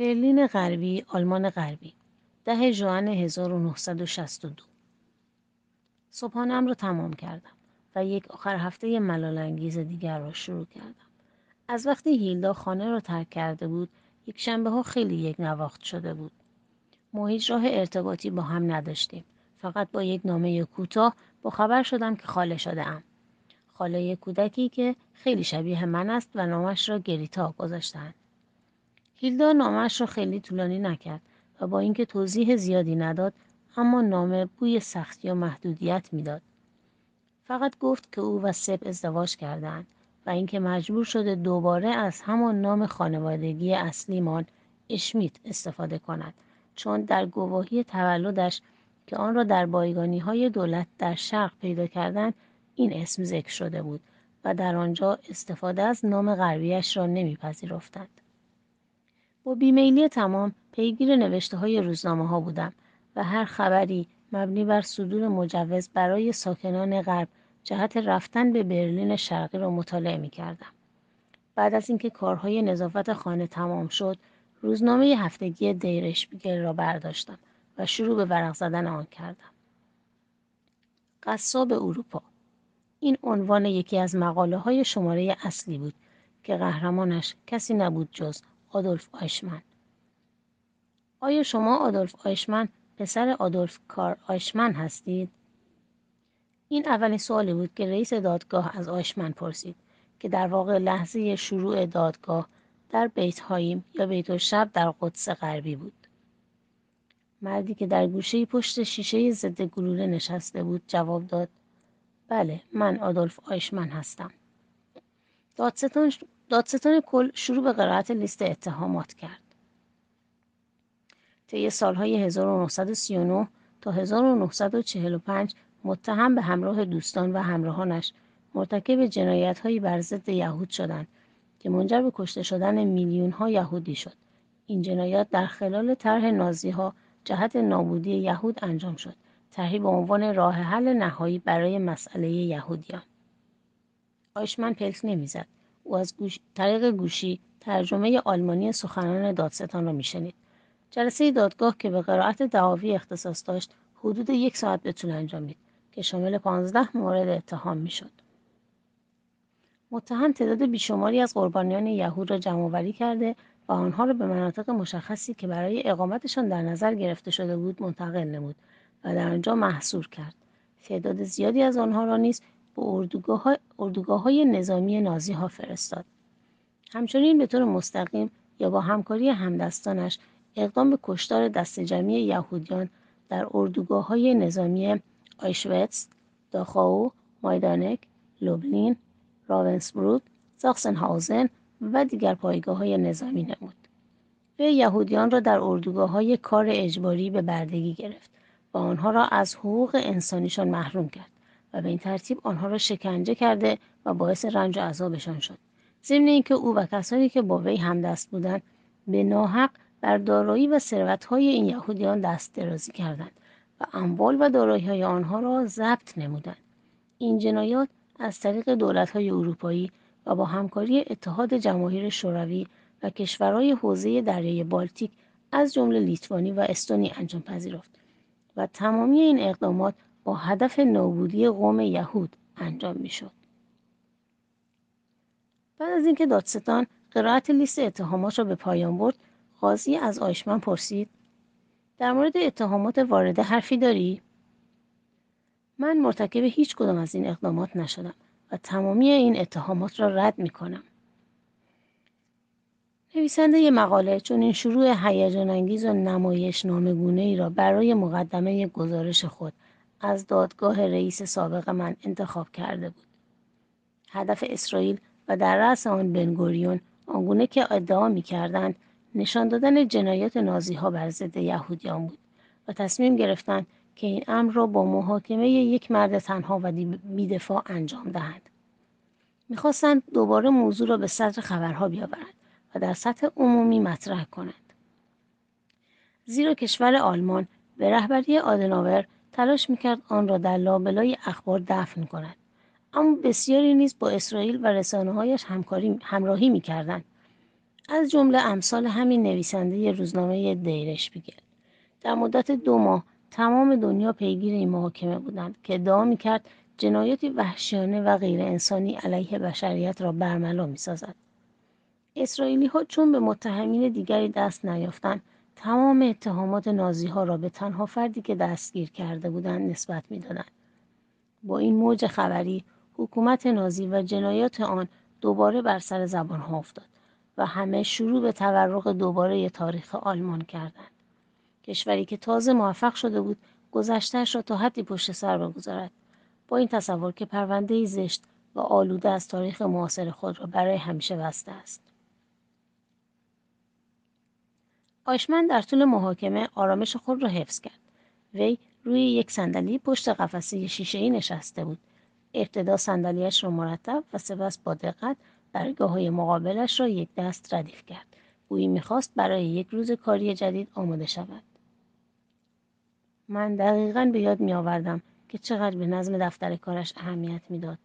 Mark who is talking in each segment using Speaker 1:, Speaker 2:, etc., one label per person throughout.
Speaker 1: برلین غربی، آلمان غربی ده ژوئن 1962 صبحانم را تمام کردم و یک آخر هفته ملالانگیز دیگر را شروع کردم. از وقتی هیلدا خانه را ترک کرده بود، یک شنبه ها خیلی یک نواخت شده بود. ما هیچ راه ارتباطی با هم نداشتیم. فقط با یک نامه کوتاه با خبر شدم که خاله شده ام. خاله کودکی که خیلی شبیه من است و نامش را گریتا گذاشتند. هیلدا نامش را خیلی طولانی نکرد و با اینکه توضیح زیادی نداد اما نامه بوی سختی و محدودیت می‌داد. فقط گفت که او و سب ازدواج کردند و اینکه مجبور شده دوباره از همان نام خانوادگی اصلیمان اشمیت استفاده کند چون در گواهی تولدش که آن را در بایگانی های دولت در شرق پیدا کردند این اسم ذکر شده بود و در آنجا استفاده از نام غربیش را نمیپذیرفتند. با بیمیلی تمام پیگیر نوشته های روزنامه ها بودم و هر خبری مبنی بر صدور مجوز برای ساکنان غرب جهت رفتن به برلین شرقی را مطالعه می کردم. بعد از اینکه کارهای نظافت خانه تمام شد، روزنامه هفتگی دیرشپیگل را برداشتم و شروع به ورق زدن آن کردم. قصاب اروپا این عنوان یکی از مقاله های شماره اصلی بود که قهرمانش کسی نبود جز آدولف آیشمن. آیا شما آدولف آیشمن پسر آدولف کار آیشمن هستید؟ این اولین سوالی بود که رئیس دادگاه از آیشمن پرسید که در واقع لحظه شروع دادگاه در بیت هاییم یا بیت شب در قدس غربی بود. مردی که در گوشه پشت شیشه ضد گلوله نشسته بود جواب داد بله من آدولف آیشمن هستم. دادستان, دادستان کل شروع به قرائت لیست اتهامات کرد. طی سالهای 1939 تا 1945 متهم به همراه دوستان و همراهانش مرتکب جنایتهایی بر ضد یهود شدند که منجر به کشته شدن میلیون ها یهودی شد. این جنایات در خلال طرح نازی ها جهت نابودی یهود انجام شد. طرحی به عنوان راه حل نهایی برای مسئله یهودیان. آیشمن پلک نمی‌زد. او از گوش... طریق گوشی ترجمه آلمانی سخنان دادستان را میشنید. جلسه دادگاه که به قرائت دعاوی اختصاص داشت حدود یک ساعت به طول انجامید که شامل پانزده مورد اتهام می‌شد. متهم تعداد بیشماری از قربانیان یهود را جمعآوری کرده و آنها را به مناطق مشخصی که برای اقامتشان در نظر گرفته شده بود منتقل نمود و در آنجا محصور کرد. تعداد زیادی از آنها را نیز به اردوگاه, اردوگاه های نظامی نازی ها فرستاد. همچنین به طور مستقیم یا با همکاری همدستانش اقدام به کشتار دست جمعی یهودیان در اردوگاه های نظامی آیشویتس، داخاو، مایدانک، لوبلین، راونسبروک، ساکسنهاوزن و دیگر پایگاه های نظامی نمود. به یهودیان را در اردوگاه های کار اجباری به بردگی گرفت و آنها را از حقوق انسانیشان محروم کرد و به این ترتیب آنها را شکنجه کرده و باعث رنج و عذابشان شد. ضمن اینکه او و کسانی که با وی همدست بودند به ناحق بر دارایی و ثروتهای این یهودیان دست درازی کردند و اموال و دارایی‌های آنها را ضبط نمودند. این جنایات از طریق دولت‌های اروپایی و با همکاری اتحاد جماهیر شوروی و کشورهای حوزه دریای بالتیک از جمله لیتوانی و استونی انجام پذیرفت و تمامی این اقدامات با هدف نابودی قوم یهود انجام می‌شد. بعد از اینکه دادستان قرائت لیست اتهامات را به پایان برد قاضی از آیشمن پرسید در مورد اتهامات وارده حرفی داری؟ من مرتکب هیچ کدام از این اقدامات نشدم و تمامی این اتهامات را رد می کنم. نویسنده ی مقاله چون این شروع هیجان انگیز و نمایش نامگونه ای را برای مقدمه گزارش خود از دادگاه رئیس سابق من انتخاب کرده بود. هدف اسرائیل و در رأس آن بنگوریون آنگونه که ادعا می کردند نشان دادن جنایات نازی ها بر ضد یهودیان بود و تصمیم گرفتند که این امر را با محاکمه یک مرد تنها و بیدفاع انجام دهند. می‌خواستند دوباره موضوع را به صدر خبرها بیاورند و در سطح عمومی مطرح کنند. زیرا کشور آلمان به رهبری آدناور تلاش می‌کرد آن را در لابلای اخبار دفن کند. اما بسیاری نیز با اسرائیل و رسانه هایش همکاری همراهی می‌کردند. از جمله امثال همین نویسنده روزنامه دیرش بیگل. در مدت دو ماه تمام دنیا پیگیر این محاکمه بودند که ادعا می‌کرد جنایاتی وحشیانه و غیر انسانی علیه بشریت را برملا می‌سازد. اسرائیلی ها چون به متهمین دیگری دست نیافتند تمام اتهامات نازی ها را به تنها فردی که دستگیر کرده بودند نسبت می‌دادند. با این موج خبری حکومت نازی و جنایات آن دوباره بر سر زبان ها افتاد و همه شروع به تورق دوباره تاریخ آلمان کردند. کشوری که تازه موفق شده بود گذشتهش را تا حدی پشت سر بگذارد. با این تصور که پرونده زشت و آلوده از تاریخ معاصر خود را برای همیشه بسته است. آیشمن در طول محاکمه آرامش خود را حفظ کرد. وی روی یک صندلی پشت قفسه شیشهای نشسته بود. ابتدا صندلیاش را مرتب و سپس با دقت درگاه های مقابلش را یک دست ردیف کرد. گویی می‌خواست برای یک روز کاری جدید آماده شود. من دقیقا به یاد میآوردم که چقدر به نظم دفتر کارش اهمیت می‌داد.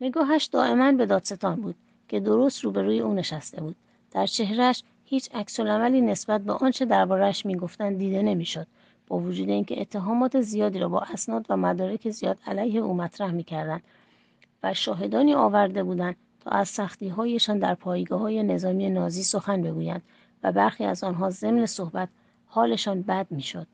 Speaker 1: نگاهش دائما به دادستان بود که درست روبروی او نشسته بود. در چهرهش هیچ عکسالعملی نسبت به آنچه دربارهاش می‌گفتند دیده نمی‌شد با وجود اینکه اتهامات زیادی را با اسناد و مدارک زیاد علیه او مطرح می‌کردند و شاهدانی آورده بودند تا از سختی هایشان در پایگاه های نظامی نازی سخن بگویند و برخی از آنها ضمن صحبت حالشان بد می‌شد.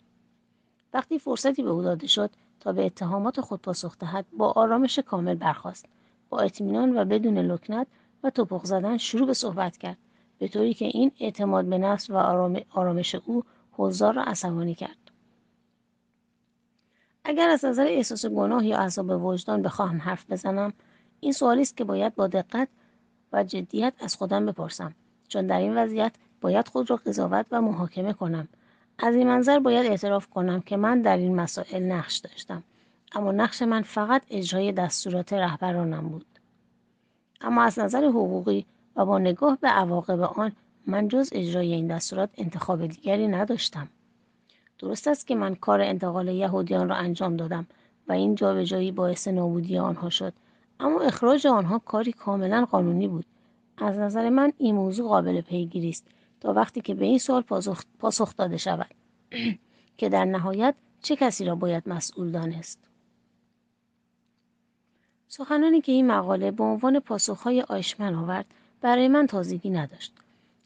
Speaker 1: وقتی فرصتی به او داده شد تا به اتهامات خود پاسخ دهد با آرامش کامل برخاست. با اطمینان و بدون لکنت و توپق زدن شروع به صحبت کرد. به طوری که این اعتماد به نفس و آرامش او حضار را عصبانی کرد. اگر از نظر احساس گناه یا عذاب وجدان بخواهم حرف بزنم این سوالی است که باید با دقت و جدیت از خودم بپرسم چون در این وضعیت باید خود را قضاوت و محاکمه کنم. از این منظر باید اعتراف کنم که من در این مسائل نقش داشتم اما نقش من فقط اجرای دستورات رهبرانم بود. اما از نظر حقوقی و با نگاه به عواقب آن من جز اجرای این دستورات انتخاب دیگری نداشتم. درست است که من کار انتقال یهودیان را انجام دادم و این جابجایی باعث نابودی آنها شد. اما اخراج آنها کاری کاملا قانونی بود. از نظر من این موضوع قابل پیگیری است تا وقتی که به این سوال پاسخ داده شود که در نهایت چه کسی را باید مسئول دانست. سخنانی که این مقاله به عنوان پاسخهای آیشمن آورد برای من تازگی نداشت.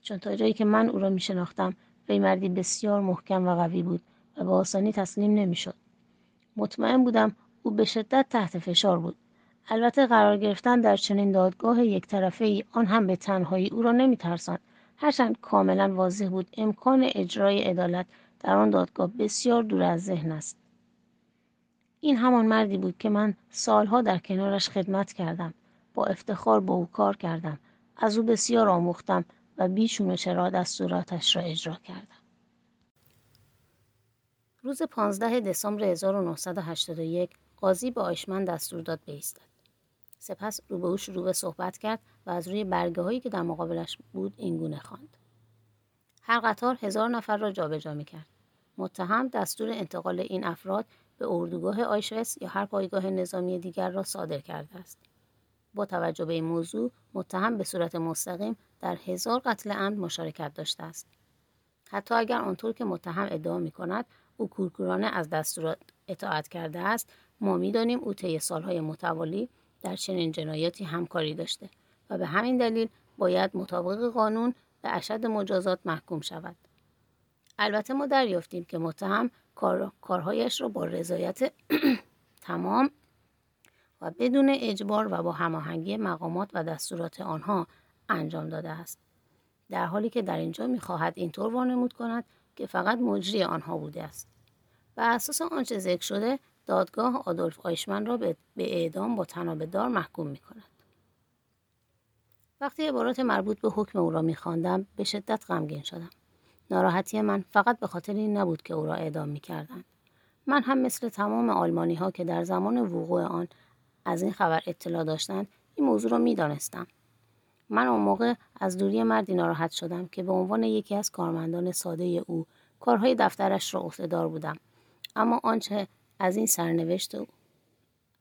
Speaker 1: چون تا جایی که من او را می شناختم وی مردی بسیار محکم و قوی بود و به آسانی تسلیم نمی‌شد. مطمئن بودم او به شدت تحت فشار بود. البته قرار گرفتن در چنین دادگاه یک طرفه ای آن هم به تنهایی او را نمیترساند. هرچند کاملا واضح بود امکان اجرای عدالت در آن دادگاه بسیار دور از ذهن است. این همان مردی بود که من سالها در کنارش خدمت کردم. با افتخار با او کار کردم. از او بسیار آموختم و بیشون و چرا دستوراتش را اجرا کردم. روز 15 دسامبر 1981 قاضی به آیشمن دستور داد بایستد. سپس رو به او شروع به صحبت کرد و از روی برگه هایی که در مقابلش بود اینگونه خواند. هر قطار هزار نفر را جابجا می کرد متهم دستور انتقال این افراد به اردوگاه آیشوس یا هر پایگاه نظامی دیگر را صادر کرده است. با توجه به این موضوع متهم به صورت مستقیم در هزار قتل عمد مشارکت داشته است. حتی اگر آنطور که متهم ادعا می کند او کورکورانه از دستورات اطاعت کرده است ما می‌دانیم او طی سالهای متوالی در چنین جنایاتی همکاری داشته و به همین دلیل باید مطابق قانون به اشد مجازات محکوم شود. البته ما دریافتیم که متهم کار، کارهایش را با رضایت تمام و بدون اجبار و با هماهنگی مقامات و دستورات آنها انجام داده است در حالی که در اینجا می‌خواهد اینطور وانمود کند که فقط مجری آنها بوده است بر اساس آنچه ذکر شده دادگاه آدولف آیشمن را به اعدام با تناب دار محکوم می کند. وقتی عبارات مربوط به حکم او را می خواندم به شدت غمگین شدم. ناراحتی من فقط به خاطر این نبود که او را اعدام می کردن. من هم مثل تمام آلمانی ها که در زمان وقوع آن از این خبر اطلاع داشتند این موضوع را می دانستم. من اون موقع از دوری مردی ناراحت شدم که به عنوان یکی از کارمندان ساده او کارهای دفترش را عهدهدار بودم. اما آنچه از این سرنوشت او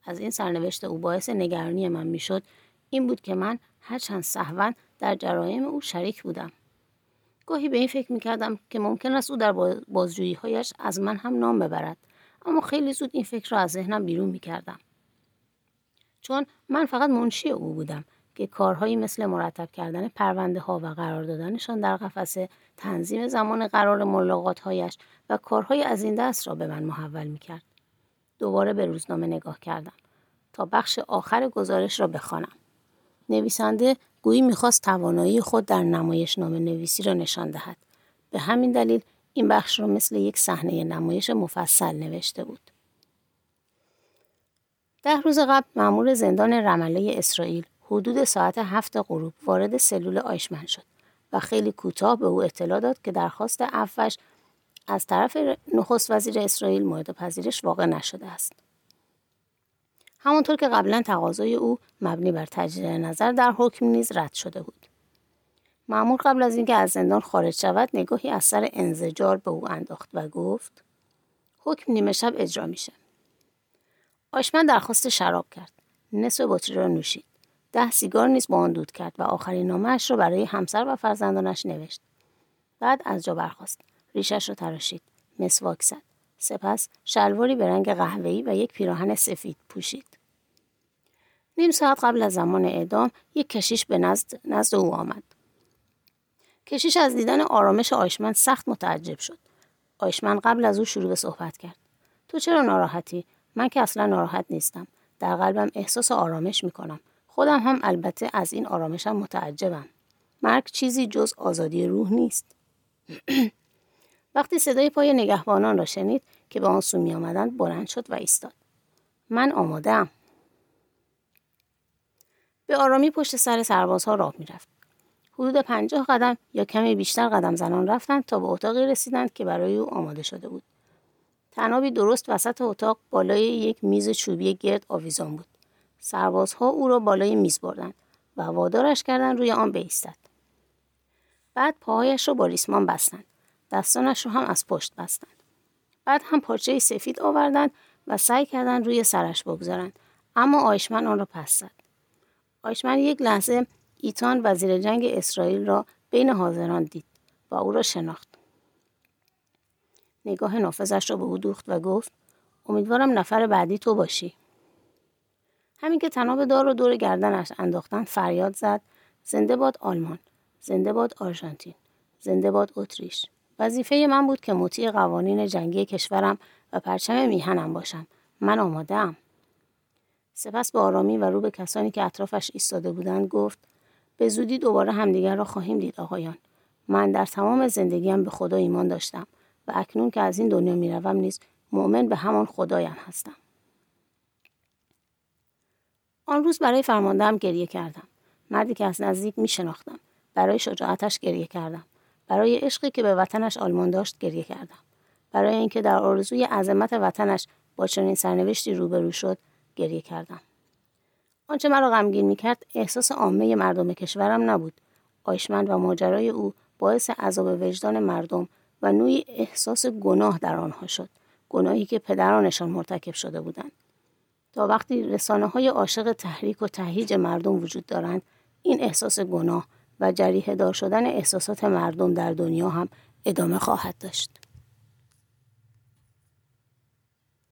Speaker 1: از این سرنوشت او باعث نگرانی من می‌شد این بود که من هرچند صحوا در جرایم او شریک بودم. گاهی به این فکر می‌کردم که ممکن است او در بازجویی هایش از من هم نام ببرد. اما خیلی زود این فکر را از ذهنم بیرون می‌کردم. چون من فقط منشی او بودم که کارهایی مثل مرتب کردن پرونده ها و قرار دادنشان در قفسه تنظیم زمان قرار ملاقات هایش و کارهای از این دست را به من محول می کرد. دوباره به روزنامه نگاه کردم تا بخش آخر گزارش را بخوانم. نویسنده گویی می‌خواست توانایی خود در نمایش نامه نویسی را نشان دهد. به همین دلیل این بخش را مثل یک صحنه نمایش مفصل نوشته بود. ده روز قبل مأمور زندان رمله اسرائیل حدود ساعت هفت غروب وارد سلول آیشمن شد و خیلی کوتاه به او اطلاع داد که درخواست عفوش از طرف نخست وزیر اسرائیل مورد پذیرش واقع نشده است. همانطور که قبلا تقاضای او مبنی بر تجدید نظر در حکم نیز رد شده بود. معمول قبل از اینکه از زندان خارج شود نگاهی از سر انزجار به او انداخت و گفت حکم نیمه شب اجرا میشه. آشمن درخواست شراب کرد. نصف بطری را نوشید. ده سیگار نیز با آن دود کرد و آخرین نامهاش را برای همسر و فرزندانش نوشت. بعد از جا برخاست. ریشش را تراشید. مسواک زد. سپس شلواری به رنگ قهوه‌ای و یک پیراهن سفید پوشید. نیم ساعت قبل از زمان اعدام یک کشیش به نزد, نزد او آمد. کشیش از دیدن آرامش آیشمن سخت متعجب شد. آیشمن قبل از او شروع به صحبت کرد. تو چرا ناراحتی؟ من که اصلا ناراحت نیستم. در قلبم احساس آرامش می کنم. خودم هم البته از این آرامشم متعجبم. مرگ چیزی جز آزادی روح نیست. وقتی صدای پای نگهبانان را شنید که به آن سو می آمدند بلند شد و ایستاد. من آمادم. به آرامی پشت سر سربازها راه می‌رفت. حدود پنجاه قدم یا کمی بیشتر قدم زنان رفتند تا به اتاقی رسیدند که برای او آماده شده بود. تنابی درست وسط اتاق بالای یک میز چوبی گرد آویزان بود. سربازها او را بالای میز بردند و وادارش کردند روی آن بایستد. بعد پاهایش را با ریسمان بستند. دستانش را هم از پشت بستند. بعد هم پارچه سفید آوردند و سعی کردند روی سرش بگذارند اما آیشمن آن را پس زد. آیشمن یک لحظه ایتان وزیر جنگ اسرائیل را بین حاضران دید و او را شناخت. نگاه نافذش را به او دوخت و گفت امیدوارم نفر بعدی تو باشی. همین که تناب دار رو دور گردنش انداختن فریاد زد زنده باد آلمان زنده باد آرژانتین زنده باد اتریش. وظیفه من بود که مطیع قوانین جنگی کشورم و پرچم میهنم باشم. من آماده سپس به آرامی و رو به کسانی که اطرافش ایستاده بودند گفت به زودی دوباره همدیگر را خواهیم دید آقایان. من در تمام زندگیم به خدا ایمان داشتم. و اکنون که از این دنیا می‌روم نیز مؤمن به همان خدایم هستم. آن روز برای فرماندهم گریه کردم. مردی که از نزدیک می شناختم برای شجاعتش گریه کردم. برای عشقی که به وطنش آلمان داشت گریه کردم. برای اینکه در آرزوی عظمت وطنش با چنین سرنوشتی روبرو شد گریه کردم. آنچه مرا غمگین می‌کرد احساس عامه مردم کشورم نبود. آیشمند و ماجرای او باعث عذاب وجدان مردم و نوعی احساس گناه در آنها شد گناهی که پدرانشان مرتکب شده بودند تا وقتی رسانه های عاشق تحریک و تهییج مردم وجود دارند این احساس گناه و جریه دار شدن احساسات مردم در دنیا هم ادامه خواهد داشت.